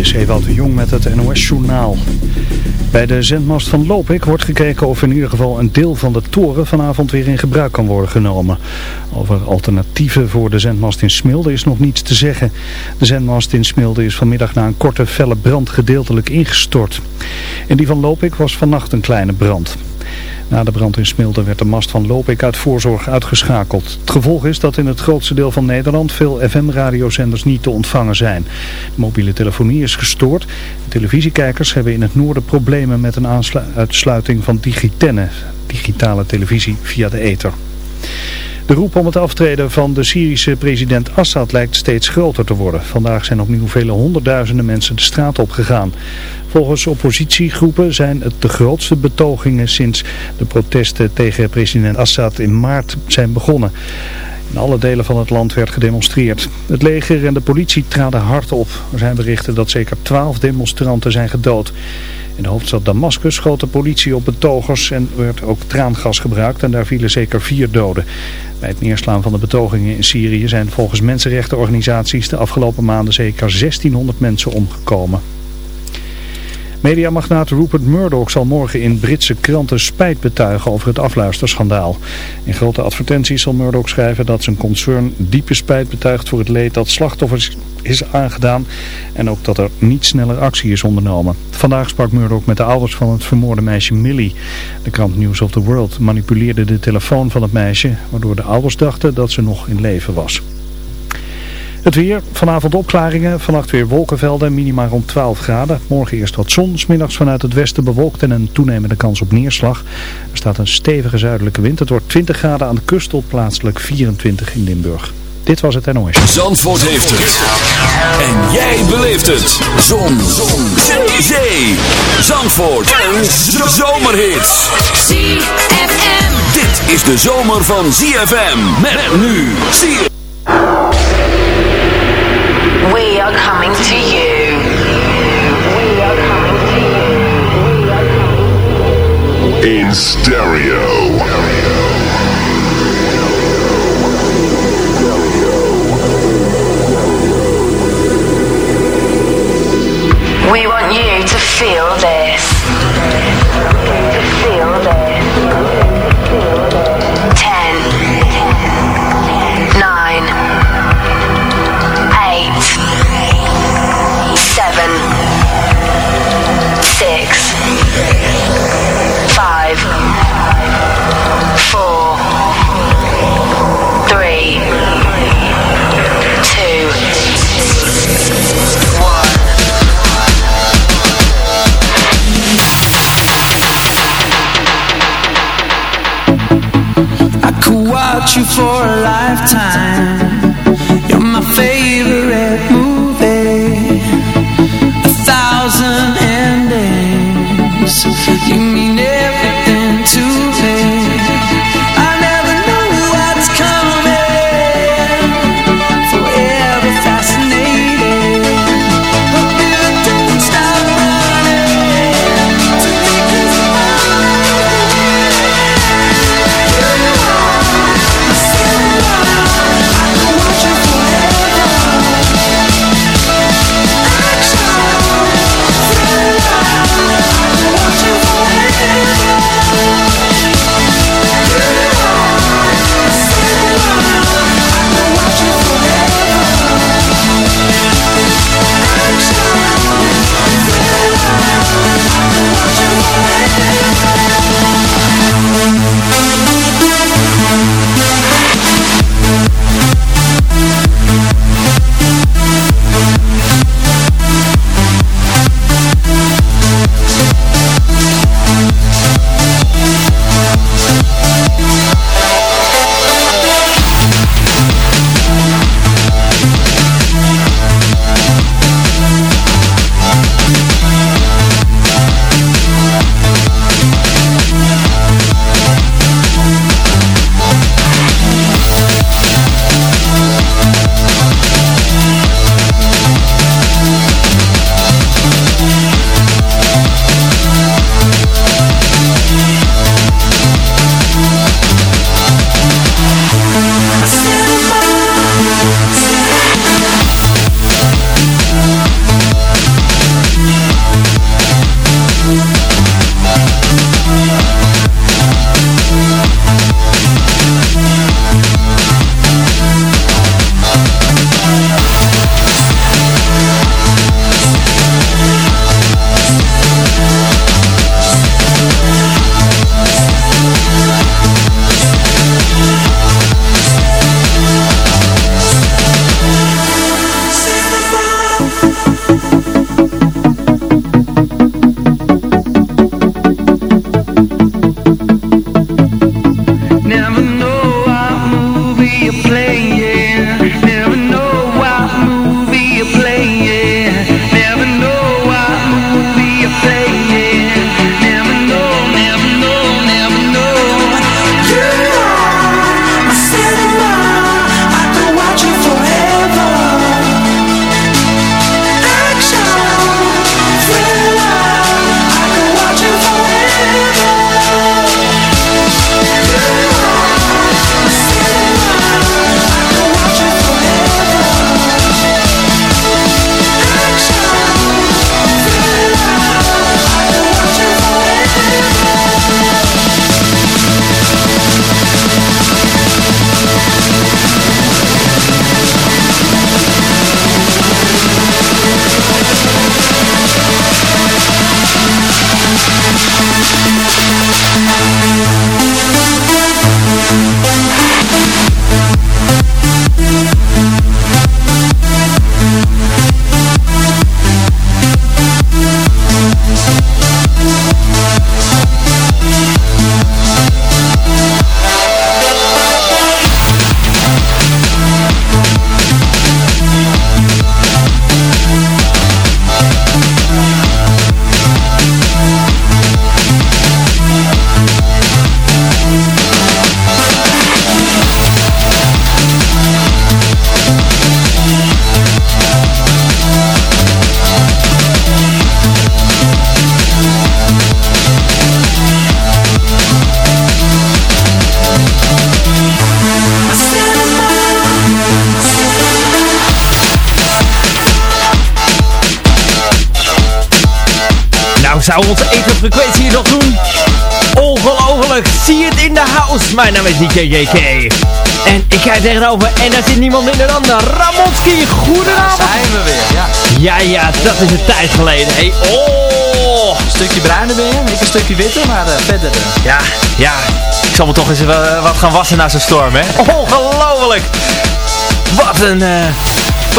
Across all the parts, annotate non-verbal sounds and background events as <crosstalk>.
is Ewout de Jong met het NOS-journaal. Bij de zendmast van Lopik wordt gekeken of in ieder geval een deel van de toren vanavond weer in gebruik kan worden genomen. Over alternatieven voor de zendmast in Smilde is nog niets te zeggen. De zendmast in Smilde is vanmiddag na een korte felle brand gedeeltelijk ingestort. In die van Lopik was vannacht een kleine brand. Na de brand in Smilde werd de mast van Lopik uit voorzorg uitgeschakeld. Het gevolg is dat in het grootste deel van Nederland veel FM-radiozenders niet te ontvangen zijn. De mobiele telefonie is gestoord. televisiekijkers hebben in het noorden problemen met een uitsluiting van digitenne, digitale televisie via de ether. De roep om het aftreden van de Syrische president Assad lijkt steeds groter te worden. Vandaag zijn opnieuw vele honderdduizenden mensen de straat op gegaan. Volgens oppositiegroepen zijn het de grootste betogingen sinds de protesten tegen president Assad in maart zijn begonnen. In alle delen van het land werd gedemonstreerd. Het leger en de politie traden hard op. Er zijn berichten dat zeker twaalf demonstranten zijn gedood. In de hoofdstad Damascus schoot de politie op betogers en werd ook traangas gebruikt en daar vielen zeker vier doden. Bij het neerslaan van de betogingen in Syrië zijn volgens mensenrechtenorganisaties de afgelopen maanden zeker 1600 mensen omgekomen. Mediamagnaat Rupert Murdoch zal morgen in Britse kranten spijt betuigen over het afluisterschandaal. In grote advertenties zal Murdoch schrijven dat zijn concern diepe spijt betuigt voor het leed dat slachtoffers is aangedaan en ook dat er niet sneller actie is ondernomen. Vandaag sprak Murdoch met de ouders van het vermoorde meisje Millie. De krant News of the World manipuleerde de telefoon van het meisje, waardoor de ouders dachten dat ze nog in leven was. Het weer, vanavond opklaringen, vannacht weer wolkenvelden, minima rond 12 graden. Morgen eerst wat zon, smiddags vanuit het westen bewolkt en een toenemende kans op neerslag. Er staat een stevige zuidelijke wind. Het wordt 20 graden aan de kust tot plaatselijk 24 in Limburg. Dit was het NOS. Zandvoort heeft het. En jij beleeft het. Zon. Zon. Zee. Zee. Zandvoort. Een zomerhit. ZFM. Dit is de zomer van ZFM. Met nu. Zie to you. We are coming to you. In stereo. We want you to feel this. You for a lifetime Nou, zou onze etenfrequentie hier nog doen? Ongelooflijk, zie het in de house. Mijn naam is DJ JK. En ik kijk tegenover en daar zit niemand minder dan Ramonski. Goedenavond. Daar zijn we weer, ja. Ja, ja, dat is een tijd geleden. Hey, oh. Een stukje bruiner ben je, ik een stukje witter, maar uh, verder. Uh. Ja, ja. Ik zal me toch eens uh, wat gaan wassen na zo'n storm, hè. <laughs> Ongelooflijk. Wat een...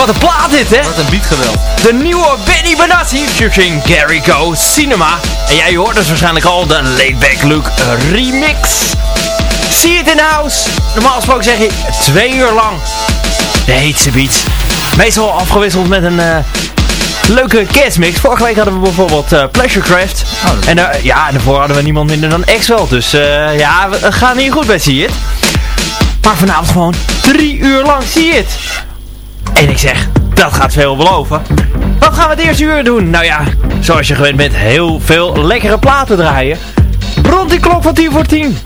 Wat een plaat dit, hè? Wat een beatgeweld. De nieuwe Benny Benassi featuring Gary Go Cinema. En jij hoort dus waarschijnlijk al de Laidback Luke remix. See it in house. Normaal gesproken zeg je twee uur lang de heetste beats. Meestal afgewisseld met een uh, leuke kerstmix. Vorige week hadden we bijvoorbeeld uh, Pleasurecraft. Oh, en uh, ja, en daarvoor hadden we niemand minder dan X-Wel. Dus ja, we gaan hier goed bij See It. Maar vanavond gewoon drie uur lang See It. En ik zeg, dat gaat veel beloven. Wat gaan we het eerste uur doen? Nou ja, zoals je gewend bent, heel veel lekkere platen draaien. Rond die klok van 10 voor 10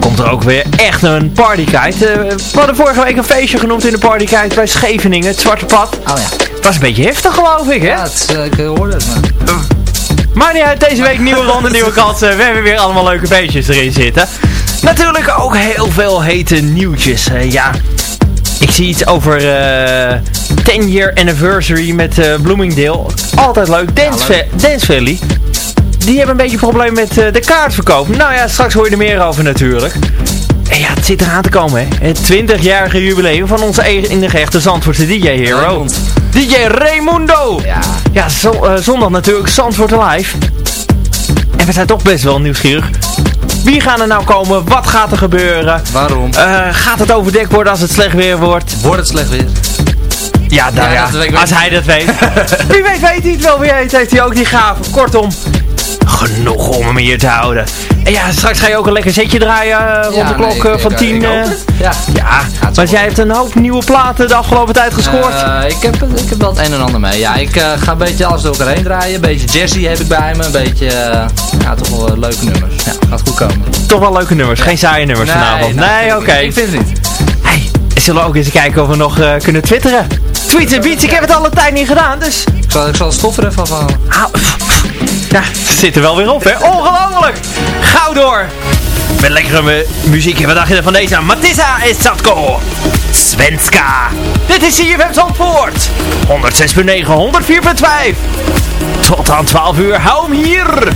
komt er ook weer echt een partykite. Uh, we hadden vorige week een feestje genoemd in de partykite bij Scheveningen, het Zwarte Pad. Oh ja. Het was een beetje heftig geloof ik, hè? Ja, het, uh, ik hoorde het, maar... Maar niet uit, deze week nieuwe ronde, nieuwe kansen. We hebben weer allemaal leuke feestjes erin zitten. Natuurlijk ook heel veel hete nieuwtjes. Ja, ik zie iets over uh, eh, 10 year anniversary met uh, Bloomingdale. Altijd leuk. Dance, ja, Dance Valley. Die hebben een beetje een probleem met uh, de kaartverkoop. Nou ja, straks hoor je er meer over natuurlijk. En ja, het zit eraan te komen hè. Het 20-jarige jubileum van onze enige echte Zandvoortse DJ Hero. DJ Raimundo. Ja, ja zo, zondag natuurlijk Zandvoort Live. En we zijn toch best wel nieuwsgierig. Wie gaan er nou komen? Wat gaat er gebeuren? Waarom? Uh, gaat het overdekt worden als het slecht weer wordt? Wordt het slecht weer? Ja, nou ja, ja als hij dat weet. <laughs> Wie weet weet hij het wel. Wie weet heeft hij ook die gave. Kortom, genoeg om hem hier te houden. Ja, straks ga je ook een lekker setje draaien uh, rond ja, de klok nee, uh, van 10. Uh, ja, ja. want jij hebt een hoop nieuwe platen de afgelopen tijd gescoord. ik, heb, ik heb wel het een en ander mee. Ja, ik ga een beetje alles door elkaar heen draaien. Een beetje jazzy heb ik bij me. Een beetje, ja, toch wel leuke nummers. Ja, gaat goed komen. Toch wel leuke nummers. Geen saaie nummers nee, vanavond. Nee, nee oké. Okay. Ik vind het niet. Hey, zullen we ook eens kijken of we nog kunnen twitteren? Tweets en beats, ik heb het alle tijd niet gedaan, dus... Ik zal, ik zal het stof er even van... Ja, het zit er wel weer op, hè? Ongelooflijk! Gauw door! Met lekkere muziek. Wat dacht je van deze? Matissa is Satko. Svenska. Dit is CFM Zandvoort. 106.9, 104.5. Tot aan 12 uur. Hou hem hier.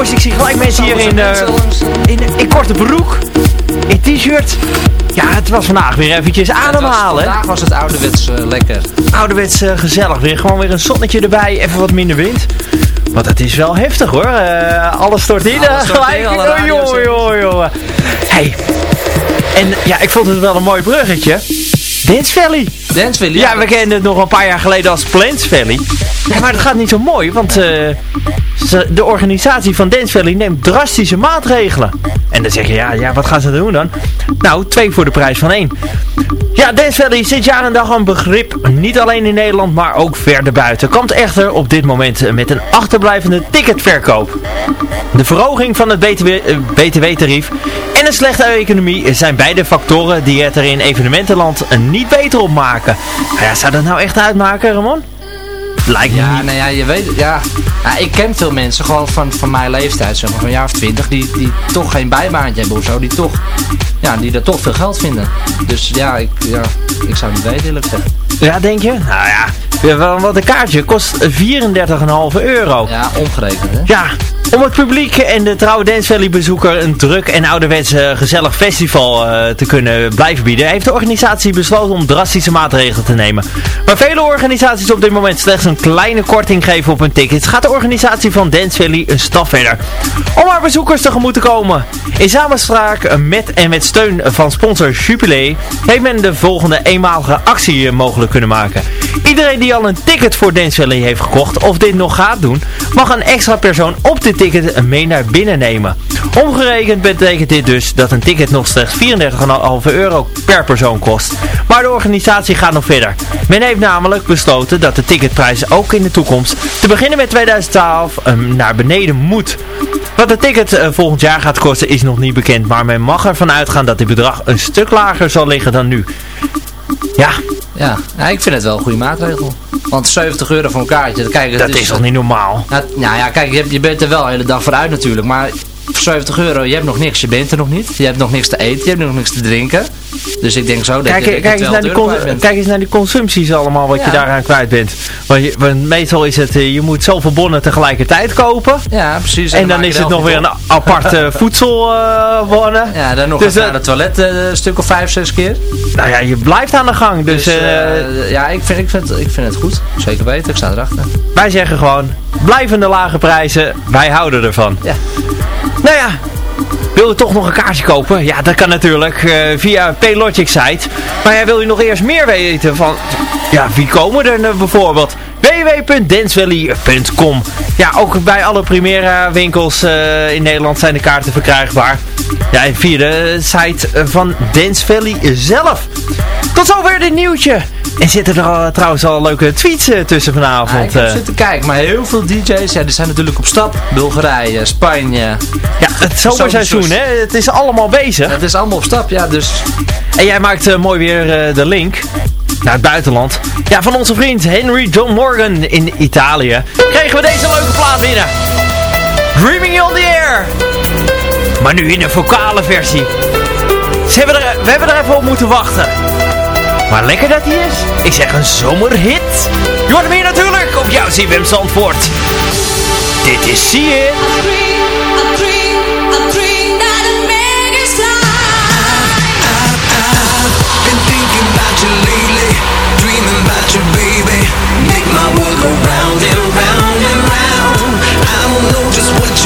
Ik zie gelijk mensen hier in, uh, in, in korte broek. In t-shirt. Ja, het was vandaag weer eventjes ademhalen. vandaag was het ouderwets uh, lekker. Ouderwets uh, gezellig weer. Gewoon weer een zonnetje erbij. Even wat minder wind. Want het is wel heftig hoor. Alles stort in. Alles stort gelijk. In, joh, joh, joh. Hey. En ja, ik vond het wel een mooi bruggetje. Dance Valley. Dance Valley? Ja, we kenden het nog een paar jaar geleden als Plants Valley. Ja, maar dat gaat niet zo mooi, want uh, de organisatie van Dance Valley neemt drastische maatregelen. En dan zeg je, ja, ja, wat gaan ze doen dan? Nou, twee voor de prijs van één. Ja, Dance Valley dit jaar en dag een begrip, niet alleen in Nederland, maar ook verder buiten. Komt echter op dit moment met een achterblijvende ticketverkoop. De verhoging van het BTW-tarief en een slechte economie zijn beide factoren die het er in evenementenland niet beter op maken. Ja, zou dat nou echt uitmaken, Ramon? Lijkt me ja, niet. Nou ja, je weet, ja, ja, ik ken veel mensen, gewoon van, van mijn leeftijd, zeg maar, van een jaar of twintig, die, die toch geen bijbaantje hebben of zo, die toch, ja, die er toch veel geld vinden. Dus ja, ik, ja, ik zou niet weten eerlijk zeggen. Ja, denk je? Nou ja, want een kaartje kost 34,5 euro. Ja, omgerekend hè? Ja, om het publiek en de trouwe Dance Valley bezoeker een druk en ouderwets gezellig festival uh, te kunnen blijven bieden, heeft de organisatie besloten om drastische maatregelen te nemen. Maar vele organisaties op dit moment slechts een kleine korting geven op hun tickets, gaat de organisatie van Dance Valley een stap verder. Om haar bezoekers tegemoet te komen. In samenspraak met en met steun van sponsor Jupilee heeft men de volgende eenmalige actie mogelijk kunnen maken. Iedereen die al een ticket voor Dance Valley heeft gekocht of dit nog gaat doen, mag een extra persoon op dit ticket mee naar binnen nemen. Omgerekend betekent dit dus dat een ticket nog slechts 34,5 euro per persoon kost. Maar de organisatie gaat nog verder. Men heeft namelijk besloten dat de ticketprijs ook in de toekomst, te beginnen met 2012, naar beneden moet. Wat de ticket uh, volgend jaar gaat kosten is nog niet bekend, maar men mag ervan uitgaan dat dit bedrag een stuk lager zal liggen dan nu. Ja, ja ik vind het wel een goede maatregel. Want 70 euro voor een kaartje, kijk, dat is, is toch niet normaal? Nou, nou ja, kijk, je, je bent er wel de hele dag voor uit natuurlijk, maar 70 euro, je hebt nog niks, je bent er nog niet. Je hebt nog niks te eten, je hebt nog niks te drinken. Dus ik denk zo dat kijk, je, kijk, eens naar die kijk eens naar die consumpties allemaal wat ja. je daaraan kwijt bent. Want, je, want meestal is het, je moet zoveel bonnen tegelijkertijd kopen. Ja, precies. En, en dan, is het nog weer een aparte <laughs> voedselbonnen. Uh, ja, dan nog dus, naar het toilet uh, een stuk of vijf, zes keer. Nou ja, je blijft aan de gang. Dus, dus uh, ja, ik vind, ik, vind, ik vind het goed. Zeker weten, ik sta erachter. Wij zeggen gewoon, blijvende lage prijzen, wij houden ervan. Ja. Nou ja, wil je toch nog een kaartje kopen? Ja, dat kan natuurlijk uh, via Paylogic site. Maar wil je nog eerst meer weten van... Ja, wie komen er nou bijvoorbeeld? www.dancevalley.com Ja, ook bij alle Primera winkels uh, in Nederland zijn de kaarten verkrijgbaar. Ja, en via de site van Dance Valley zelf. Tot zover dit nieuwtje. En zitten er al, trouwens al leuke tweets uh, tussen vanavond? Ja, ik zitten kijken, maar heel veel DJ's, ja, die zijn natuurlijk op stap. Bulgarije, Spanje. Ja, het zomerseizoen, hè? Het is allemaal bezig. Het is allemaal op stap, ja, dus... En jij maakt uh, mooi weer uh, de link naar het buitenland. Ja, van onze vriend Henry John Morgan in Italië kregen we deze leuke plaat binnen. Dreaming on the Air. Maar nu in een vocale versie. Ze hebben er, we hebben er even op moeten wachten. Maar lekker dat hij is. Ik zeg een zomerhit. Je hier natuurlijk op jouw CWM Zandvoort. Dit is See It.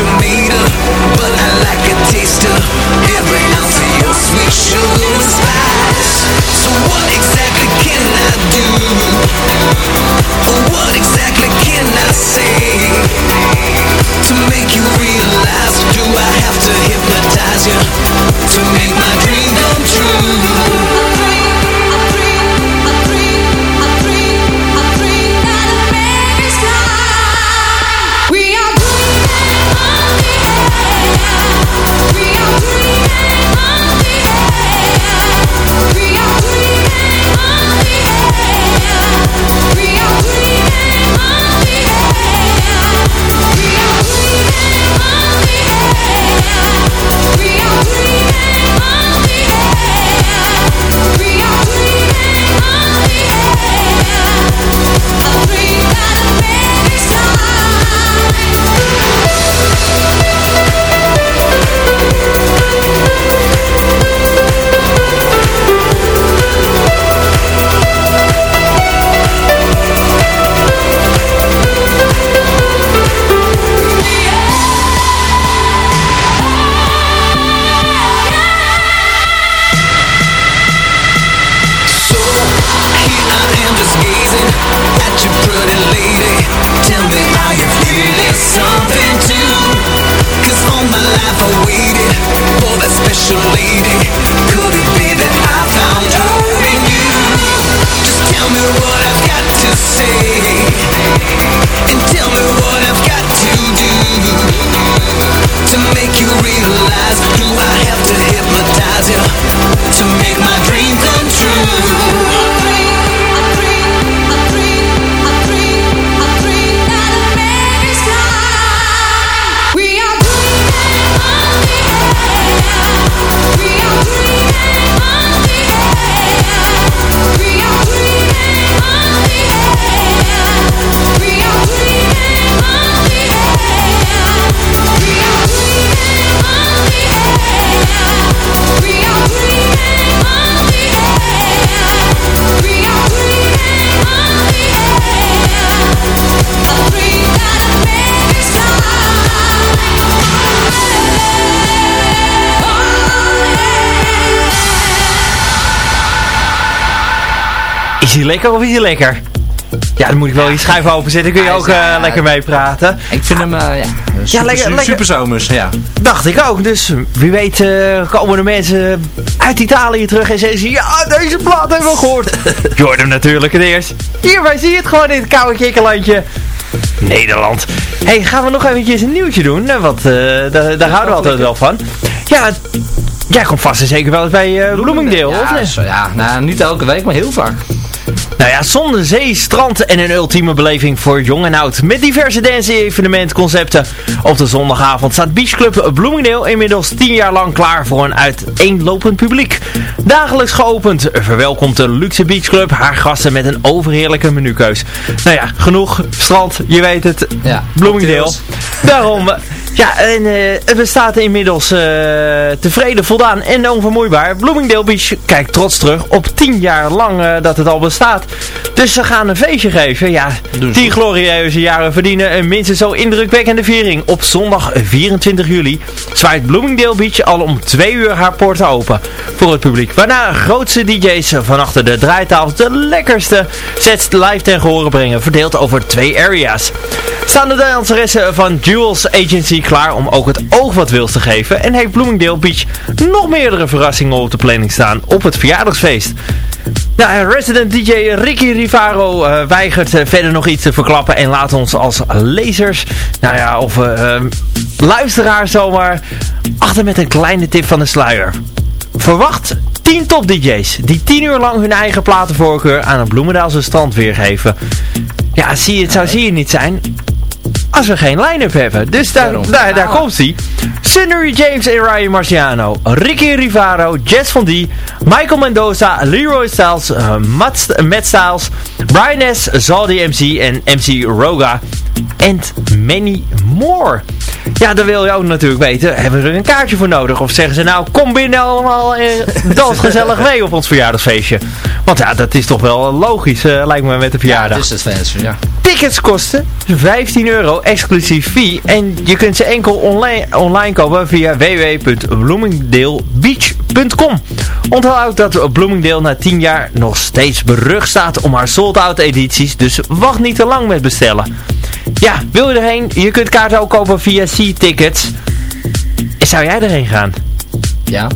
Made of But I like a taste of Every ounce of your sweet sugar spice So what exactly can I do? What exactly can I say? To make you realize Do I have to hypnotize you To make my dream Lekker of is lekker? Ja, dan moet ik wel je schuif openzetten. Kun je ook eh, ja, lekker mee praten. Ik vind hem, eh, ja, super, lekker- su- lekker. super zomers, ja. Dacht ik ook. Dus wie weet eh, komen er mensen uit Italië terug en zeggen ze... Ja, deze plaat hebben we gehoord. <laughs> Jordan natuurlijk het eerst. Hierbij zie je het gewoon in het koude kikkerlandje. Nederland. hey, gaan we nog eventjes een nieuwtje doen? Eh, Want eh, daar, daar houden we altijd wel van. Ja, jij komt vast en zeker wel eens bij eh Bloomingdale, of ja, niet? zo, ja, nou, niet elke week, maar heel vaak. Nou ja, zonder zee, strand en een ultieme beleving voor jong en oud. Met diverse dance-evenementconcepten. Op de zondagavond staat Beach Club Bloomingdale inmiddels 10 jaar lang klaar voor een uiteenlopend publiek. Dagelijks geopend verwelkomt de Luxe Beach Club haar gasten met een overheerlijke menukeus. Nou ja, genoeg strand, je weet het, Ja, Bloomingdale. Daarom, ja, en eh, het bestaat inmiddels eh, tevreden, voldaan en onvermoeibaar. Bloomingdale Beach kijkt trots terug op 10 jaar lang eh, dat het al bestaat. Dus ze gaan een feestje geven. Ja, Doen ze 10 glorieuze jaren verdienen een minstens zo indrukwekkende viering. Op zondag 24 juli zwaait Bloomingdale Beach al om 2 uur haar poorten open voor het publiek. Waarna grootste DJ's van achter de draaitafel de lekkerste sets live ten gehore brengen, verdeeld over twee areas. Staan de danseressen van Jewels Agency klaar om ook het oog wat wils te geven en heeft Bloomingdale Beach nog meerdere verrassingen op de planning staan op het verjaardagsfeest. Nou, en resident DJ Ricky Rivaro eh, weigert eh, verder nog iets te verklappen en laat ons als lezers, nou ja, of eh, eh, luisteraars zomaar, achter met een kleine tip van de sluier. Verwacht 10 top DJ's die 10 uur lang hun eigen platenvoorkeur aan het Bloemendaalse strand weergeven. Ja, zie je, het zou zie je niet zijn als we geen line-up hebben. Dus daar, Daarom. daar, daar Ah. komt hij. Sunnery James en Ryan Marciano, Ricky Rivaro, Jess Von D, Michael Mendoza, Leroy Styles, uh, Matt, Matt Styles, Brian S, Zaldi MC en MC Roga. And many more. Ja, dan wil je ook natuurlijk weten, hebben we er een kaartje voor nodig? Of zeggen ze nou, kom binnen allemaal <laughs> en dans gezellig mee op ons verjaardagsfeestje. Want ja, dat is toch wel logisch, eh, lijkt me met de verjaardag. Ja, dus het ja. Tickets kosten 15 euro exclusief fee en je kunt ze enkel online, online kopen via www.bloomingdalebeach.com. Onthoud dat Bloomingdale na 10 jaar nog steeds berucht staat om haar sold-out edities, dus wacht niet te lang met bestellen. Ja, wil je erheen? Je kunt kaarten ook kopen via C-Tickets. Zou jij erheen gaan? Ja.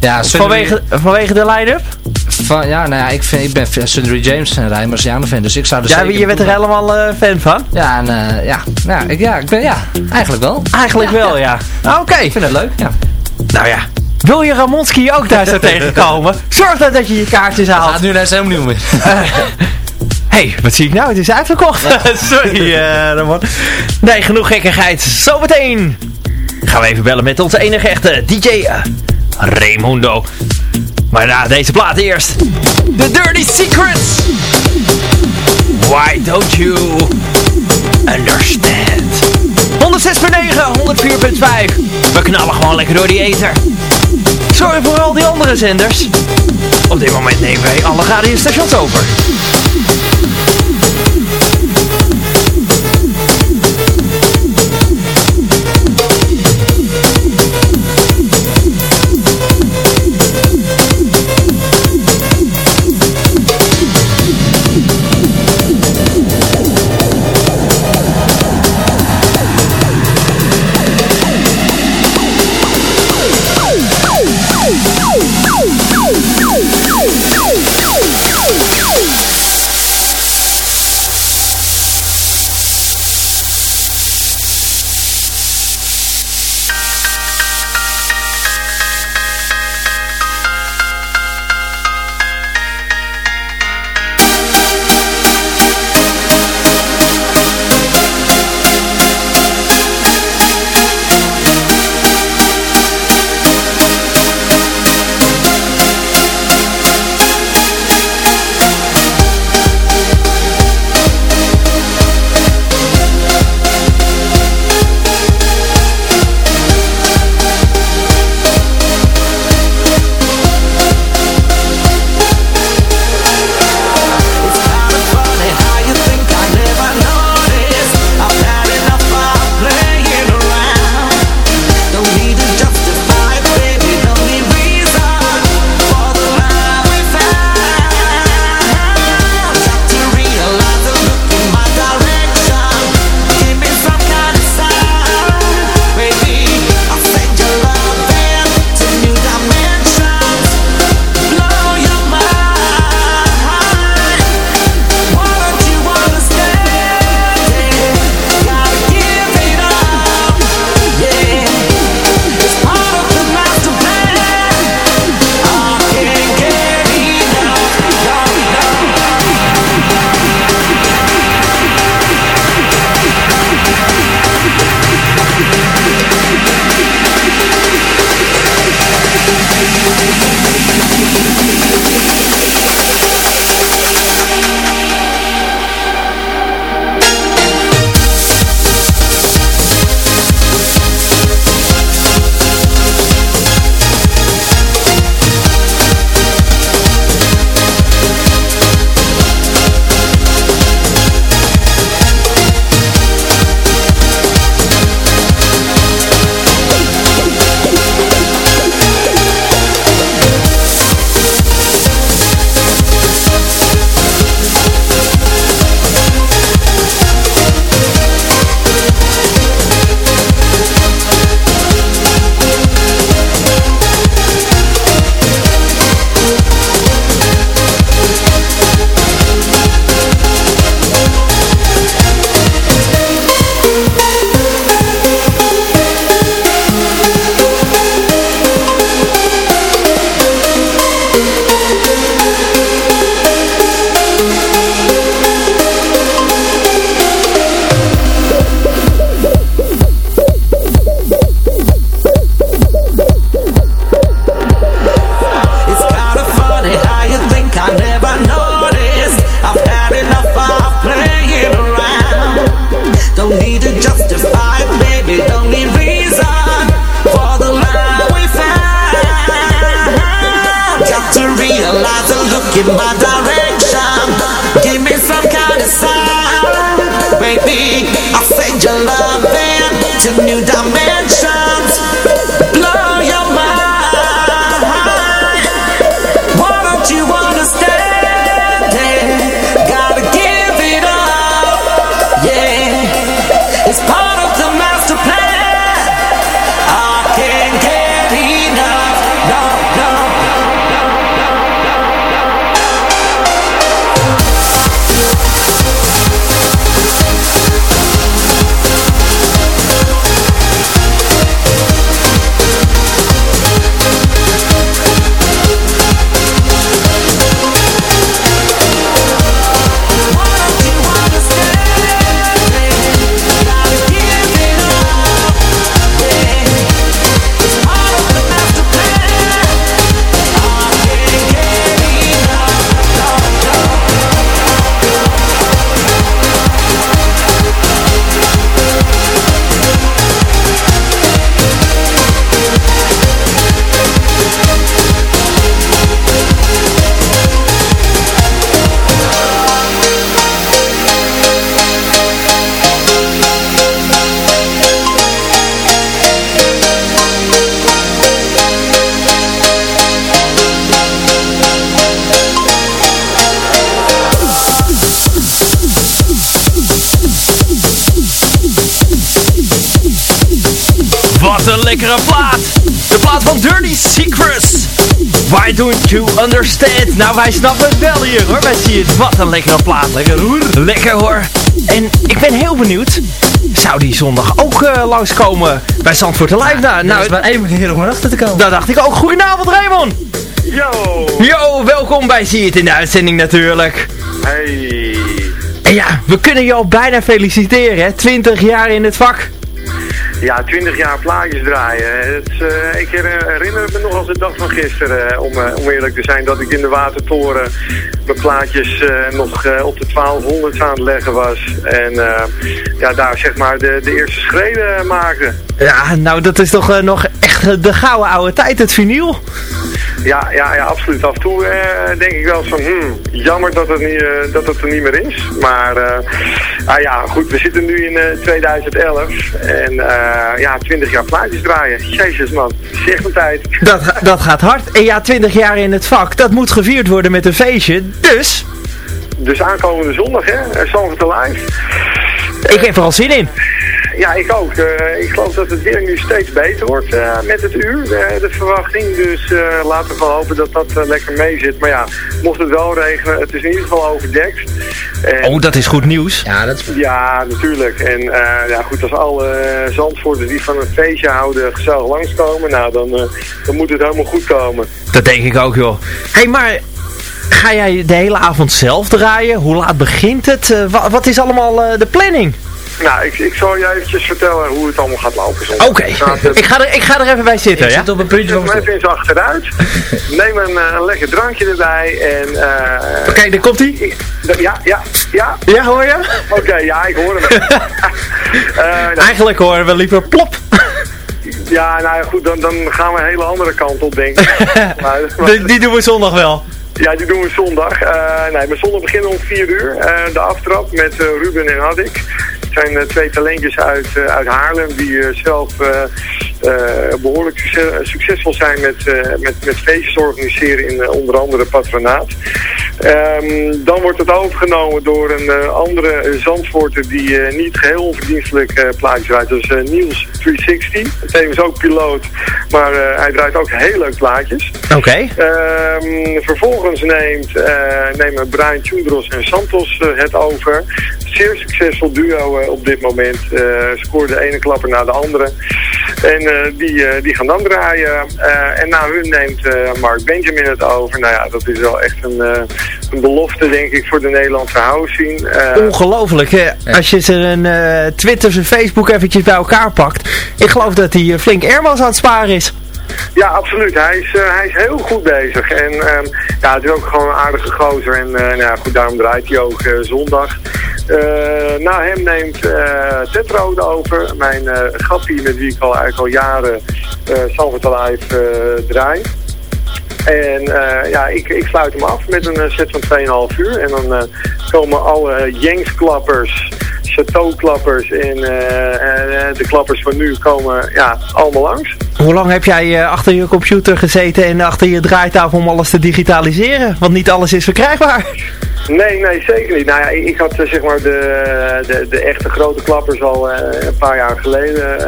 Ja, Vanwege, vanwege de line-up? Van, ja, nou ja, ik, vind, ik ben Sunnery James en Ryan Marciano fan, dus ik zou er Ja, zeker je bent er helemaal eh, fan van? Ja, en, eh, ja, ja, ik, ja, ik ben, ja, eigenlijk wel. Eigenlijk wel, ja. Oké. Ik vind het leuk, ja. Nou ja, wil je Ramonski ook daar zo <laughs> tegenkomen? Zorg dan dat je je kaartjes haalt. Gaat nu naar helemaal niet meer. <laughs> hey, wat zie ik nou? Het is uitverkocht. <laughs> Sorry, eh Ramon. Nee, genoeg gekkigheid. Zometeen gaan we even bellen met onze enige echte DJ eh, Raimundo. Maar na deze plaat eerst. The Dirty Secrets. Why don't you understand? 106.9, 104.5. We knallen gewoon lekker door die ether. Sorry voor al die andere zenders. Op dit moment nemen wij alle radiostations over. you you understand? Nou, wij snappen het wel hier hoor. Wij zien het. Wat een lekkere plaat. Lekker hoor. Lekker hoor. En ik ben heel benieuwd. Zou die zondag ook eh, langskomen bij Zandvoort Live? Nou, Nou, is maar één manier om erachter te komen. daar dacht ik ook. Goedenavond Raymond. Yo! Yo, welkom bij Zie het in de uitzending natuurlijk. Hey! En ja, we kunnen je al bijna feliciteren hè. 20 jaar in het vak. Ja, 20 jaar plaatjes draaien. Het, eh, ik her- herinner me nog als de dag van gisteren, eh, om, eh, om eerlijk te zijn, dat ik in de Watertoren mijn plaatjes nog op de 1200 aan het leggen was. En ja, daar zeg maar de, de eerste schreden maakte. Ja, nou dat is toch nog echt de gouden oude tijd, het vinyl. Ja, ja, ja, absoluut. Af en toe eh, denk ik wel van, hmm, jammer dat het, niet, eh, dat het er niet meer is. Maar eh, ah, ja, goed, we zitten nu in eh, 2011 en ja, 20 jaar plaatjes draaien. Jezus man, zeg een tijd. Dat, dat gaat hard. En ja, 20 jaar in het vak, dat moet gevierd worden met een feestje. Dus, Dus aankomende zondag, hè, Zandvoort Live. ik heb er al zin in. Ja, ik ook. Eh, ik geloof dat het weer nu steeds beter wordt eh, met het uur, de, de verwachting. Dus eh, laten we wel hopen dat dat eh, lekker mee zit. Maar ja, mocht het wel regenen, het is in ieder geval overdekt. En, Oh, dat is goed nieuws. Ja, dat is... Ja, natuurlijk. En eh, ja, goed, als alle Zandvoorters die van een feestje houden gezellig langskomen, nou, dan, eh, dan moet het helemaal goed komen. Dat denk ik ook, joh. Hé, hey, maar ga jij de hele avond zelf draaien? Hoe laat begint het? Eh, wa- wat is allemaal eh, de planning? Nou, ik, ik zal je eventjes vertellen hoe het allemaal gaat lopen. zondag. Oké, ik, ga er- ik ga er even bij zitten, Ik ja? zit op een puntje van mijn eens achteruit. <laughs> Neem een, eh, een lekker drankje erbij. En, eh, Oké, daar komt hij. ja, ja, ja. Ja, hoor je? Oké, ja, ik hoor hem. <laughs> Eh, nou, Eigenlijk horen we liever plop. ja, nou ja, goed, dan, dan gaan we een hele andere kant op, denk ik. <laughs> maar, Die, die doen we zondag wel. Ja, die doen we zondag. Eh, nee, maar zondag beginnen om 4 uur. Eh, de aftrap met eh, Ruben en Haddik. Het zijn twee talentjes uit, uit Haarlem die zelf eh, eh, behoorlijk succes- succesvol zijn met, eh, met, met feestjes organiseren in onder andere Patronaat. Ehm, dan wordt het overgenomen door een andere Zandvoorter die niet geheel onverdienstelijk plaatjes draait. Dat is Niels 360. Tevens ook piloot, maar hij draait ook heel leuk plaatjes. Oké. Ehm, vervolgens neemt, eh, nemen Brian Tjundros en Santos eh, het over. Zeer succesvol duo eh, op dit moment. Eh scoort de ene klapper na de andere. En eh, die, eh, die gaan dan draaien. Eh, en na hun neemt eh, Mark Benjamin het over. Nou ja, dat is wel echt een, eh, een belofte denk ik voor de Nederlandse. Eh, Ongelooflijk, hè? Als je zijn eh Twitter, zijn Facebook eventjes bij elkaar pakt. Ik geloof dat hij flink airmas aan het sparen is. Ja, absoluut. Hij is, eh, hij is heel goed bezig. En ehm, ja, het is ook gewoon een aardige gozer. En eh, nou ja, goed, daarom draait hij ook eh, zondag. Na hem neemt uh, Tetrode over. Mijn eh gappie met wie ik al eigenlijk al jaren uh, Salvat Alive uh, draai. En ja, ik, ik sluit hem af met een set van 2,5 uur. En dan komen alle Jenks-klappers, Chateau-klappers en eh, eh, de klappers van nu komen ja, allemaal langs. Hoe lang heb jij eh, achter je computer gezeten en achter je draaitafel om alles te digitaliseren? Want niet alles is verkrijgbaar. Nee, nee, zeker niet. Nou ja, ik had zeg maar de, de, de echte grote klappers al een paar jaar geleden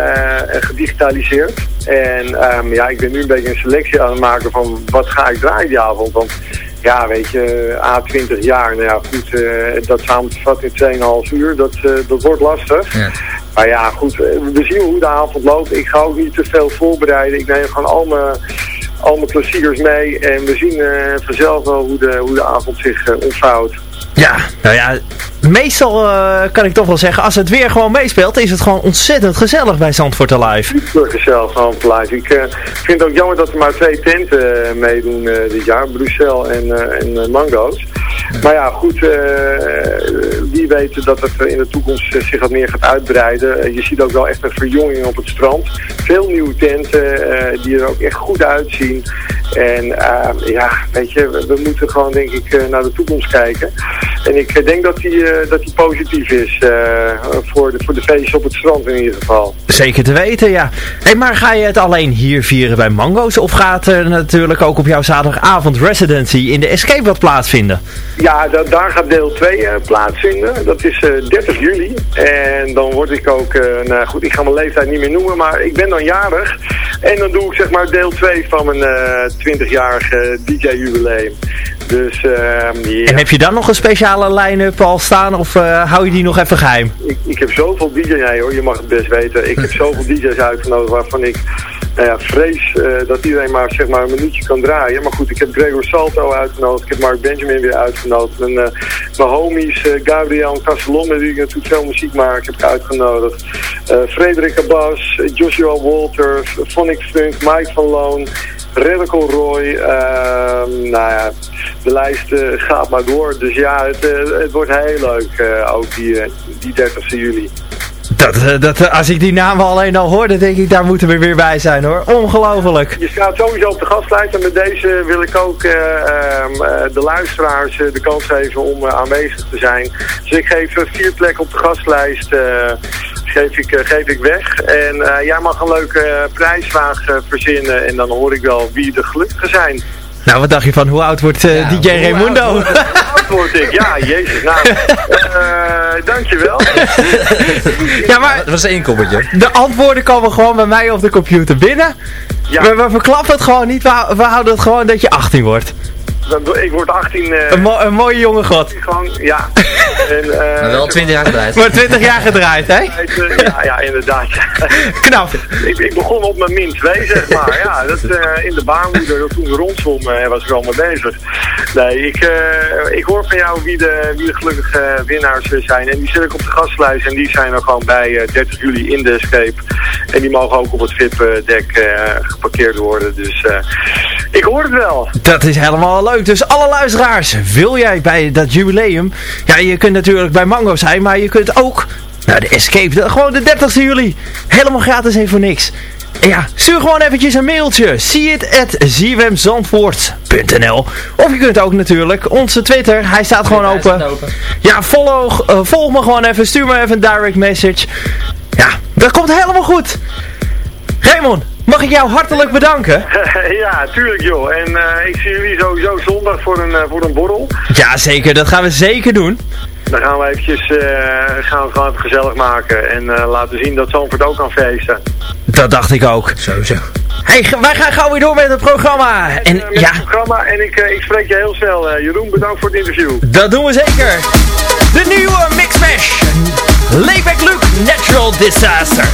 gedigitaliseerd. En ehm, ja, ik ben nu een beetje een selectie aan het maken van wat ga ik draaien die avond. Want ja, weet je, A20 jaar, nou ja, goed, eh, dat samen te vatten in 2,5 uur, dat, eh, dat wordt lastig. Ja. Maar ja, goed, eh, we zien hoe de avond loopt. Ik ga ook niet te veel voorbereiden. Ik neem gewoon al mijn, al mijn klassiekers mee en we zien vanzelf wel hoe de, hoe de avond zich ontvouwt. Ja, nou ja, meestal eh, kan ik toch wel zeggen, als het weer gewoon meespeelt, is het gewoon ontzettend gezellig bij Zandvoort Alive. Super gezellig van live. Ik eh, vind het ook jammer dat er maar twee tenten eh, meedoen dit jaar. Brussel en, en Mango's. Maar ja, goed. wie weet dat het in de toekomst zich wat meer gaat uitbreiden. Je ziet ook wel echt een verjonging op het strand. Veel nieuwe tenten die er ook echt goed uitzien. En eh, ja, weet je, we, we moeten gewoon denk ik eh, naar de toekomst kijken. En ik eh, denk dat die, eh, dat die positief is voor, de, voor de feestjes op het strand in ieder geval. Zeker te weten, ja. Hey, maar ga je het alleen hier vieren bij Mango's? Of gaat er natuurlijk ook op jouw zaterdagavond residency in de Escape wat plaatsvinden? Ja, da- daar gaat deel 2 eh, plaatsvinden. Dat is eh, 30 juli. En dan word ik ook, nou goed, ik ga mijn leeftijd niet meer noemen, maar ik ben dan jarig. En dan doe ik zeg maar deel 2 van mijn eh 20-jarige DJ-jubileum. Dus ehm En heb je dan nog een speciale line-up al staan of eh, hou je die nog even geheim? ik, ik heb zoveel DJ's, nee hoor, je mag het best weten. Ik heb zoveel DJ's uitgenodigd waarvan ik nou ja, vrees eh, dat iedereen maar, zeg maar een minuutje kan draaien. Maar goed, ik heb Gregor Salto uitgenodigd, ik heb Mark Benjamin weer uitgenodigd. En eh, mijn homies Gabriel en Castellon, met wie ik natuurlijk veel muziek maak, heb ik uitgenodigd. Frederik Abbas, Joshua Walter, Phonic Funk, Mike van Loon. Radical Roy, ehm, nou ja, de lijst eh, gaat maar door. Dus ja, het, eh, het wordt heel leuk, eh, ook die, die 30 juli. Dat, eh, dat, eh, als ik die namen alleen al hoor, dan denk ik, daar moeten we weer bij zijn hoor. Ongelooflijk. Je staat sowieso op de gastlijst en met deze wil ik ook eh, ehm, eh, de luisteraars de kans geven om aanwezig te zijn. Dus ik geef vier plekken op de gastlijst geef, ik, geef ik weg. En jij mag een leuke prijsvraag verzinnen en dan hoor ik wel wie de gelukkigen zijn. Nou, wat dacht je van hoe oud wordt eh, Ja, DJ hoe Raimundo? oud wordt Antwoord ik, ja, <laughs> jezus, nou, eh, dankjewel. <laughs> ja, maar Dat was één koppeltje. de antwoorden komen gewoon bij mij op de computer binnen. Ja. We, we verklappen het gewoon niet, we, we houden het gewoon dat je 18 wordt. Dan- Ik word 18, eh, Een, mo- een mooie jonge god. gewoon, ja. <laughs> En, eh, Maar wel 20 jaar gedraaid. Voor 20 jaar gedraaid, hè? Ja, ja, inderdaad. <laughs> Knap. Ik, ik begon op mijn min 2, zeg maar. Ja, dat, eh, in de baarmoeder, dat toen eh, was ik al mee bezig. Nee, ik, eh, ik hoor van jou wie de, wie de gelukkige winnaars zijn. En die zet ik op de gastlijst en die zijn er gewoon bij eh, 30 juli in de Escape. En die mogen ook op het VIP-dek eh, geparkeerd worden. Dus eh, ik hoor het wel. Dat is helemaal leuk. Dus alle luisteraars, wil jij bij dat jubileum? Ja, je kunt natuurlijk bij Mango zijn, maar je kunt ook naar de Escape. de- gewoon de 30 juli. Helemaal gratis en voor niks. En ja, stuur gewoon eventjes een mailtje. See it at Of je kunt ook natuurlijk onze Twitter. Hij staat gewoon open. Ja, follow, eh, volg me gewoon even. Stuur me even een direct message. Ja, dat komt helemaal goed. Raymond, mag ik jou hartelijk bedanken? <laughs> ja, tuurlijk joh. En eh, ik zie jullie sowieso zondag voor een, eh, voor een borrel. Ja, zeker. Dat gaan we zeker doen. Dan gaan we eventjes eh, gaan we gewoon even gezellig maken. En eh, laten zien dat Zandvoort ook kan feesten. Dat dacht ik ook. Sowieso. Hey, wij gaan gauw weer door met het programma. En met ja, het programma. En ik, ik spreek je heel snel. eh, Jeroen, bedankt voor het interview. dat doen we zeker. De nieuwe Mixmash. Layback Luke Natural Disaster.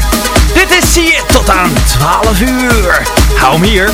Dit is je tot aan 12 uur. Hou hem hier.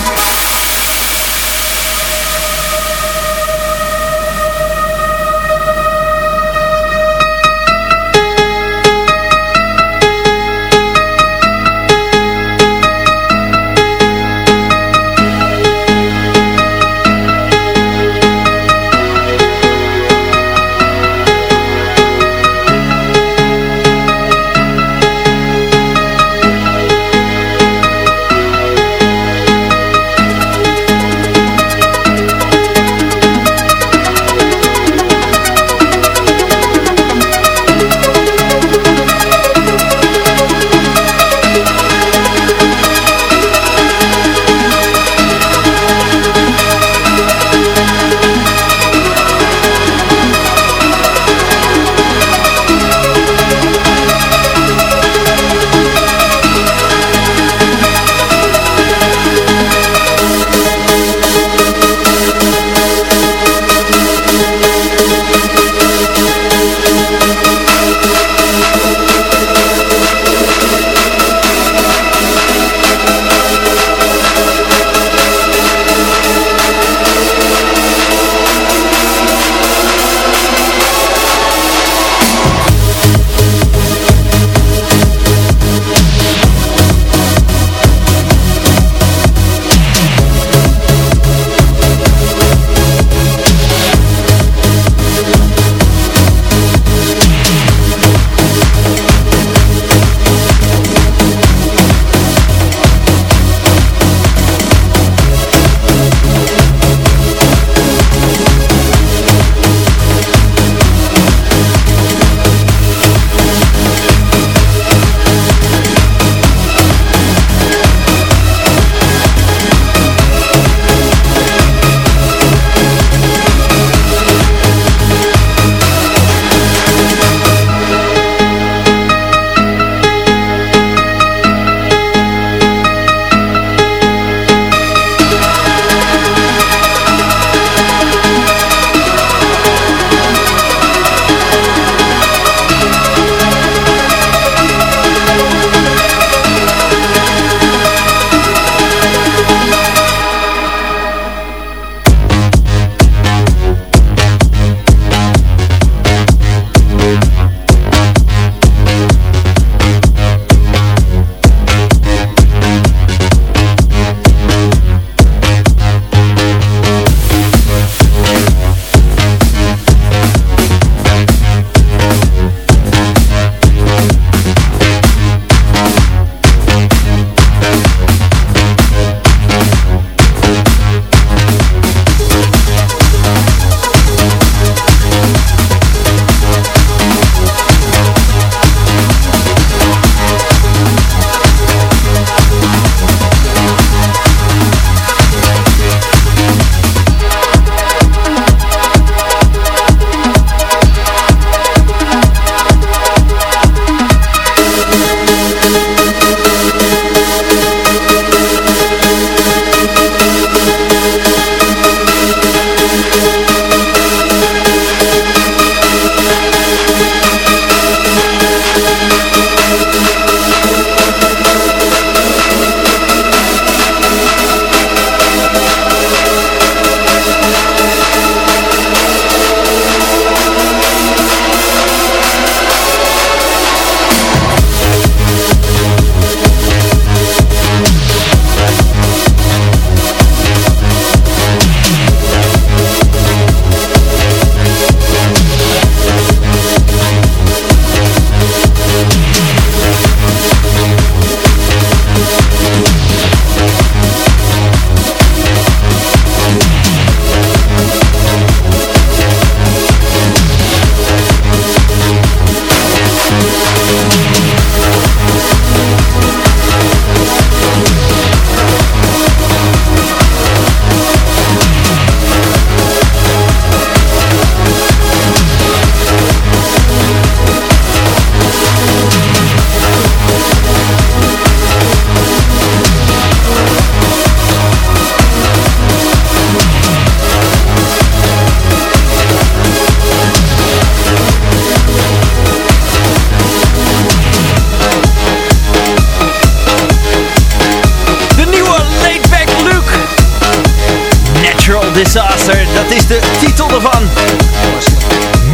Is de titel ervan.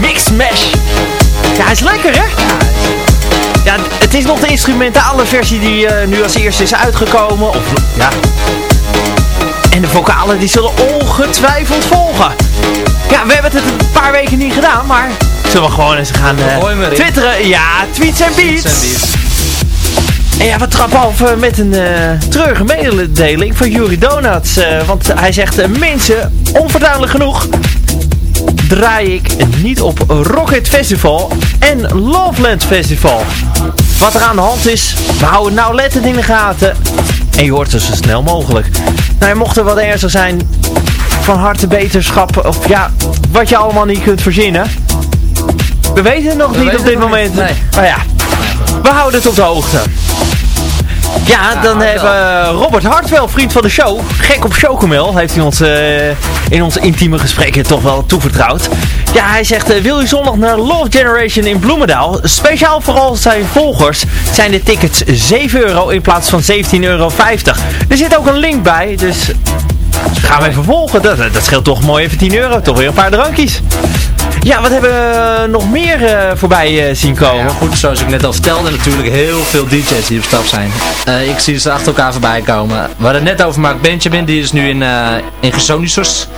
Mix Mash. Ja, hij is lekker hè? Ja, het is nog de instrumentale versie die eh, nu als eerste is uitgekomen. Of, ja. En de vocalen die zullen ongetwijfeld volgen. Ja, we hebben het een paar weken niet gedaan, maar zullen we gewoon eens gaan uh, twitteren. Ja, tweets en beats. Tweets en ja, we trappen af eh, met een uh, treurige mededeling van Yuri Donuts. Uh, want hij zegt, mensen, onverduidelijk genoeg, draai ik niet op Rocket Festival en Loveland Festival. Wat er aan de hand is, we houden nauwlettend in de gaten. En je hoort het zo snel mogelijk. Nou, mocht er wat ernstig zijn, van harte beterschap, of ja, wat je allemaal niet kunt verzinnen. We weten het nog We niet op dit moment. nee. Maar ja, we houden het op de hoogte. Ja, dan hebben we Robert Hartwell, vriend van de show. Gek op Chocomel, heeft hij ons eh, in onze intieme gesprekken toch wel toevertrouwd. Ja, hij zegt, eh, wil u zondag naar Love Generation in Bloemendaal? Speciaal voor al zijn volgers zijn de tickets 7 euro in plaats van 17,50 euro. Er zit ook een link bij, dus gaan we even volgen. Dat, dat scheelt toch mooi even 10 euro, toch weer een paar drankjes. Ja, wat hebben we nog meer eh, voorbij eh, zien komen? Ja, goed, zoals ik net al vertelde, natuurlijk heel veel DJ's die op stap zijn. Eh, ik zie ze achter elkaar voorbij komen. We hadden het net over Mark Benjamin, die is nu in, in Gersonisos.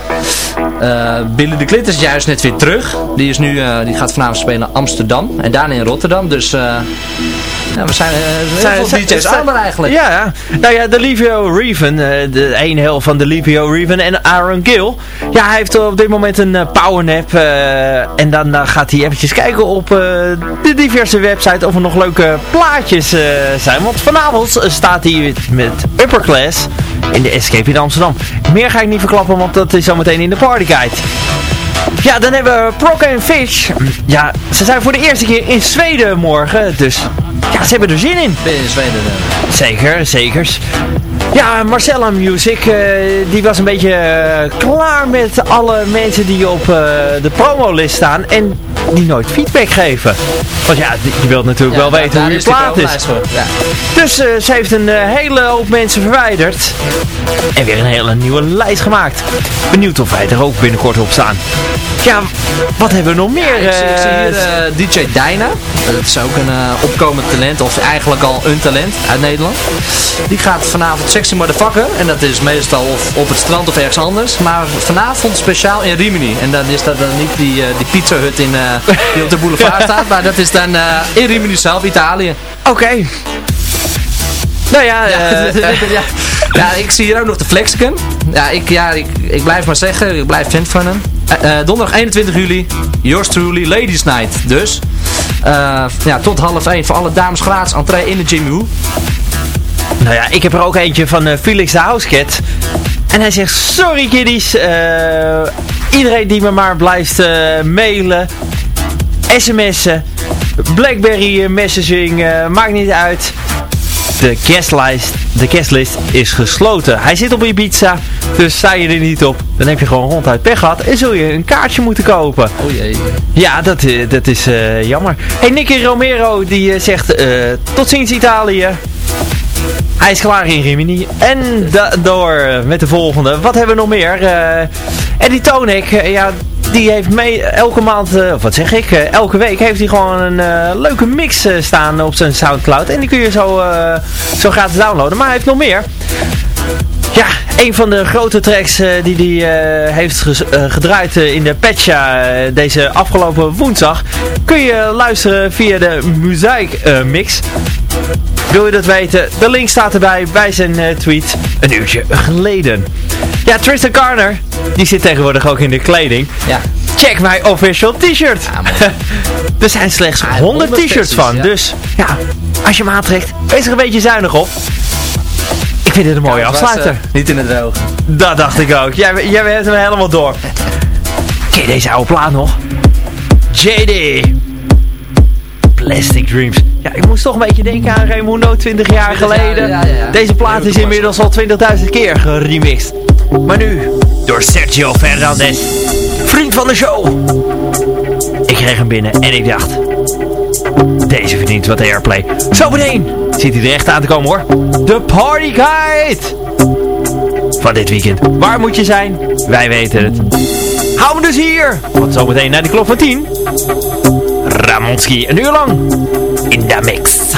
Eh, Billy de Klit is juist net weer terug. Die, is nu, die gaat vanavond spelen in Amsterdam en daarna in Rotterdam. Dus ja, we zijn heel Zijn- veel DJ's eigenlijk. Ja, ja. nou ja, Delivio Reven, eh, de ene helft van Delivio Reven en Aaron Gill. Ja, hij heeft op dit moment een eh, powernap en dan gaat hij eventjes kijken op de diverse websites of er nog leuke plaatjes zijn. Want vanavond staat hij met Upper Class in de Escape in Amsterdam. Meer ga ik niet verklappen, want dat is zometeen in de partyguide. Ja, dan hebben we en Fish. Ja, ze zijn voor de eerste keer in Zweden morgen, dus ja, ze hebben er zin in. Ben je in Zweden? Zeker, zekers. Ja, Marcella Music, eh, die was een beetje eh, klaar met alle mensen die op eh, de promolist staan en die nooit feedback geven. Want ja, je wilt natuurlijk Ja, wel weten daar hoe je plaat is. Ja. Dus eh, ze heeft een eh, hele hoop mensen verwijderd. En weer een hele nieuwe lijst gemaakt. Benieuwd of wij er ook binnenkort op staan. Ja, wat hebben we nog meer? Ik, zie- ik zie hier eh, DJ Dyna. Dat is ook een opkomend talent, of eigenlijk al een talent uit Nederland. Die gaat vanavond Sexy Motherfucker. En dat is meestal of op het strand of ergens anders. Maar vanavond speciaal in Rimini. En dan is dat dan niet die, die pizza hut in, eh, <laughs> die op de boulevard staat. Maar dat is dan eh, in Rimini zelf, Italië. Oké. Nou ja, Ja, eh, <laughs> <laughs> ja. ja, ik zie hier ook nog de Flexicon. Ja, ik, ja ik, ik blijf maar zeggen, ik blijf fan van hem. Eh, donderdag 21 juli, yours truly, Ladies Night. Dus, eh, ja, tot half 1 voor alle dames gratis entree in de Jimmy Woo. Nou ja, ik heb er ook eentje van eh, Felix de Housecat. En hij zegt, sorry kiddies, eh, iedereen die me maar blijft eh, mailen, sms'en, Blackberry eh, messaging, eh, maakt niet uit. De guestlist, de guestlist is gesloten. Hij zit op Ibiza, dus sta je er niet op, dan heb je gewoon ronduit pech gehad en zul je een kaartje moeten kopen. Oh jee. Ja, dat, eh, dat is jammer. Hey, Nicky Romero die zegt tot ziens Italië. Hij is klaar in Rimini. En door met de volgende. Wat hebben we nog meer? Eh Eddie Tonek, eh, ja, die heeft mee elke maand, eh, of wat zeg ik, eh, elke week heeft hij gewoon een eh, leuke mix staan op zijn Soundcloud. En die kun je zo, zo gratis downloaden. Maar hij heeft nog meer. Ja, een van de grote tracks eh, die hij heeft gedraaid in de Petja deze afgelopen woensdag kun je luisteren via de Muziek Mix. Wil je dat weten? De link staat erbij bij zijn eh, tweet een uurtje geleden. Ja, Tristan Garner, die zit tegenwoordig ook in de kleding. Ja. Check mijn official t-shirt. Ja, man. <laughs> er zijn slechts Ah, 100 100 t-shirts van. ja. Dus ja, als je hem aantrekt, wees er een beetje zuinig op. Ik vind dit een mooie was, afsluiter. eh, niet in het droog. Dat dacht ik ook. Jij, jij hebt hem helemaal door. Ken je deze oude plaat nog? JD. Plastic Dreams. Ja, ik moest toch een beetje denken aan Raimundo 20 jaar 20 jaar, geleden. ja, ja, ja. Deze plaat is inmiddels al 20.000 keer geremixed. Maar nu door Sergio Fernandez. Vriend van de show. Ik kreeg hem binnen en ik dacht... Deze verdient wat airplay. Zo meteen zit hij er echt aan te komen hoor. De Party Guide. van dit weekend. Waar moet je zijn? Wij weten het. Hou me dus hier, want zometeen naar de klok van 10. Ramonski, een uur lang in de mix.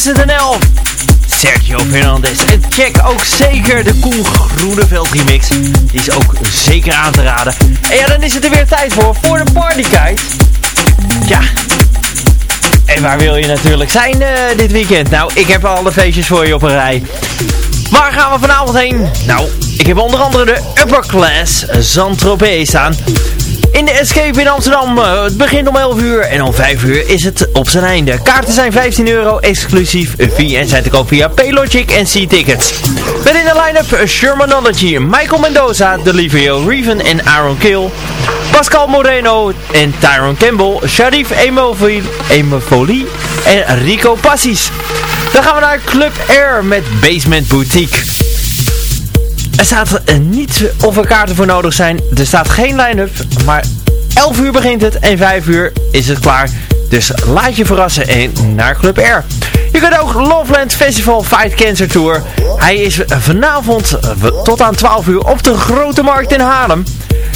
2011. Sergio Fernandez. En check ook zeker de Koen Groeneveld remix. Die is ook zeker aan te raden. En ja, dan is het er weer tijd voor, voor de partykite. Ja. En waar wil je natuurlijk zijn uh, dit weekend? Nou, ik heb alle feestjes voor je op een rij. Waar gaan we vanavond heen? Nou, ik heb onder andere de Upper Class Zandtropee staan. In de Escape in Amsterdam. eh, het begint om 11 uur en om 5 uur is het op zijn einde. Kaarten zijn 15 euro exclusief via en zijn te koop via Paylogic en C-Tickets. Met in de line-up Shermanology, Michael Mendoza, Delivio Reven en Aaron Kill. Pascal Moreno en Tyron Campbell, Sharif Emofoli en Rico Passis. Dan gaan we naar Club Air met Basement Boutique. Er staat eh, niet of er kaarten voor nodig zijn. Er staat geen line-up, maar 11 uur begint het en 5 uur is het klaar. Dus laat je verrassen en naar Club Air. Je kunt ook Loveland Festival Fight Cancer Tour. Hij is vanavond eh, tot aan 12 uur op de Grote Markt in Haarlem.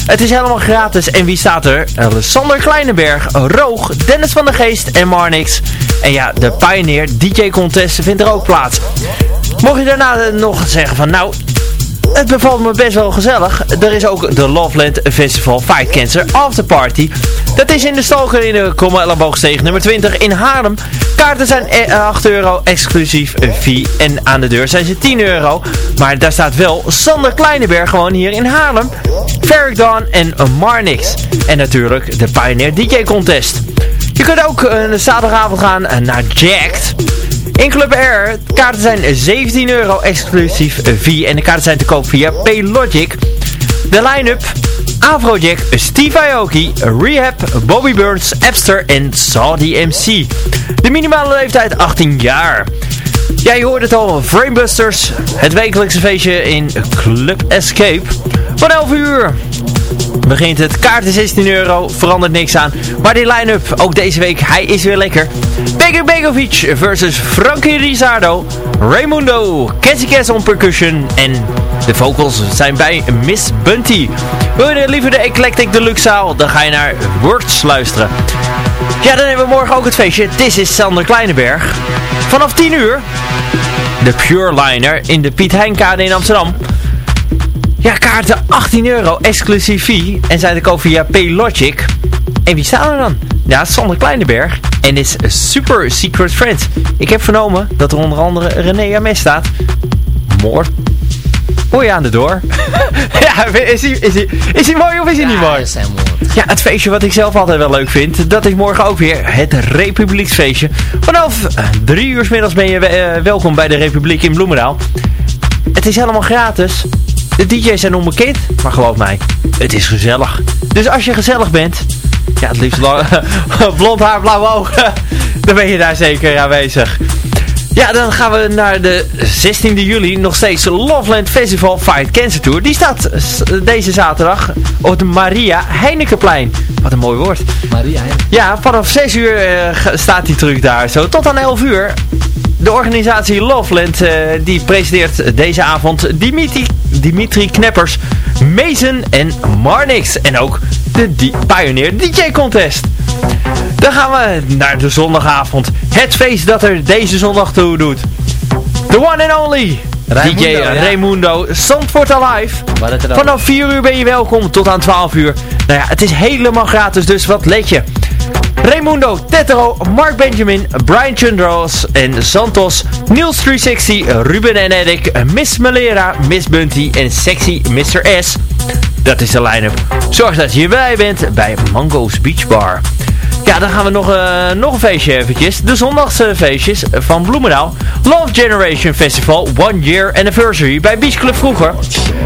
Het is helemaal gratis. En wie staat er? Sander Kleinenberg, Roog, Dennis van der Geest en Marnix. En ja, de Pioneer DJ Contest vindt er ook plaats. Mocht je daarna nog zeggen van nou, het bevalt me best wel gezellig. Er is ook de Loveland Festival Fight Cancer After Party. Dat is in de Stalker in de Komme Elleboogsteeg nummer 20 in Haarlem. Kaarten zijn eh, 8 euro exclusief fee en aan de deur zijn ze 10 euro. Maar daar staat wel Sander Kleinenberg gewoon hier in Haarlem. Ferric Dawn en Marnix. En natuurlijk de Pioneer DJ Contest. Je kunt ook eh, een zaterdagavond gaan eh, naar Jacked. In Club Air, de kaarten zijn 17 euro exclusief via en de kaarten zijn te koop via Paylogic. De line-up, Afrojack, Steve Aoki, Rehab, Bobby Burns, Epster en Saudi MC. De minimale leeftijd 18 jaar. Ja, je hoort het al, Framebusters, het wekelijkse feestje in Club Escape. Van 11 uur begint het. Kaarten 16 euro, verandert niks aan. Maar die line-up, ook deze week, hij is weer lekker. Beger Begovic versus Frankie Rizardo. Raimundo, Cassie Cass on percussion. En de vocals zijn bij Miss Bunty. Wil je liever de Eclectic Deluxe zaal, dan ga je naar Words luisteren. Ja, dan hebben we morgen ook het feestje. This is Sander Kleinenberg. Vanaf 10 uur, de Pure Liner in de Piet Heinkade in Amsterdam. Ja, kaarten 18 euro, exclusief fee. En zijn te koop via Paylogic. En wie staan er dan? Ja, Sander Kleinenberg. En is Super Secret Friends. Ik heb vernomen dat er onder andere René Ames staat. Moord. Je aan de door? <laughs> ja, is hij, is, hij, is hij mooi of is hij niet mooi? Ja, het feestje wat ik zelf altijd wel leuk vind, dat is morgen ook weer het Republieksfeestje. Vanaf eh, drie uur 's middags ben je eh, welkom bij de Republiek in Bloemendaal. Het is helemaal gratis. De DJ's zijn onbekend, maar geloof mij, het is gezellig. Dus als je gezellig bent, ja het liefst lang, <laughs> blond haar, blauwe ogen, <laughs> dan ben je daar zeker aanwezig. Ja, dan gaan we naar de 16e juli, nog steeds Loveland Festival Fight Cancer Tour. Die staat deze zaterdag op de Maria Heinekenplein. Wat een mooi woord. Maria, hè? Ja, vanaf 6 uur eh, staat die truc daar zo. Tot aan 11 uur. De organisatie Loveland eh, die presenteert deze avond Dimitri, Dimitri Kneppers, Mason en Marnix. En ook de D Pioneer DJ Contest. Dan gaan we naar de zondagavond. Het feest dat er deze zondag toe doet. The one and only. Raimundo, DJ ja. Raimundo, Zandvoort Alive. Vanaf 4 uur ben je welkom tot aan 12 uur. Nou ja, het is helemaal gratis, dus wat let je? Raimundo, Tetero, Mark Benjamin, Brian Chundros en Santos, Niels 360, Ruben en Edik, Miss Malera, Miss Bunty en Sexy Mr. S. Dat is de line-up. Zorg dat je bij bent bij Mango's Beach Bar. Ja, dan gaan we nog, eh, nog een feestje eventjes. De zondagse feestjes van Bloemendaal. Love Generation Festival One Year Anniversary bij Beach Club vroeger.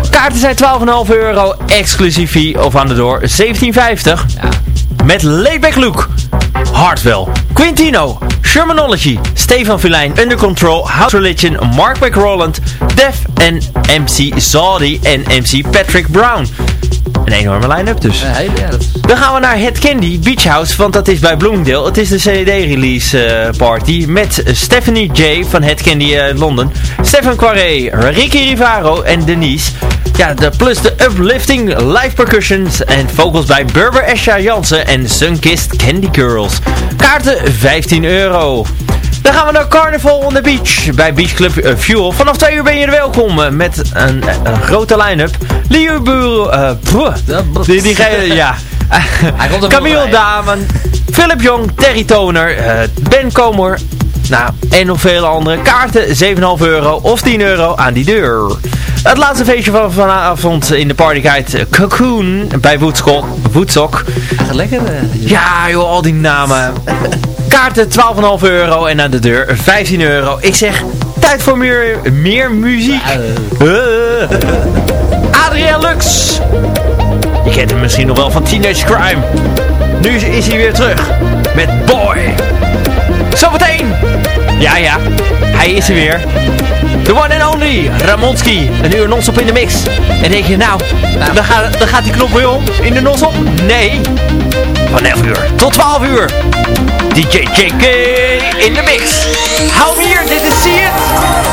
Kaarten zijn 12,5 euro, exclusief fee of aan de door 17,50. Met Layback Look, Hartwell, Quintino, Shermanology, Stefan Vilijn, Under Control, House Religion, Mark McRolland, Def en MC Saudi en MC Patrick Brown. Een enorme line-up dus. Ja, hele- ja, dat is- Dan gaan we naar Het Candy Beach House, want dat is bij Bloomingdale. Het is de CD-release eh, party met Stephanie J van Het Candy eh, Londen, Stefan Quaré, Ricky Rivaro en Denise. Ja, de, plus de uplifting live percussions en vocals bij Berber Esha Jansen en Sunkist Candy Girls. Kaarten 15 euro. Dan gaan we naar Carnival on the Beach bij Beach Club eh, Fuel. Vanaf 2 uur ben je er welkom eh, met een, een grote line-up. Eh, pff, die, ja. Camille. Damen, Philip Jong, Terry Toner, eh, Ben Comer, Nou, en nog vele andere. Kaarten 7,5 euro of 10 euro aan die deur. Het laatste feestje van vanavond in de partyguide Cocoon bij Woodstock. Woodstock. Lekker. eh, Ja joh, al die namen. Kaarten 12,5 euro en aan de deur 15 euro. Ik zeg, tijd voor meer, meer muziek. Uh. Adriaan Lux. Je kent hem misschien nog wel van Teenage Crime. Nu is- hij weer terug. Met Boy. Zometeen. Ja, ja. Hij is er weer. The one and only. Ramonski. Een uur in de mix. En denk je, nou, dan, gaat, dan gaat die knop weer om in de non-stop? Nee. Van 11 uur tot 12 uur. DJ JK in de mix. Hou me hier, dit is See het.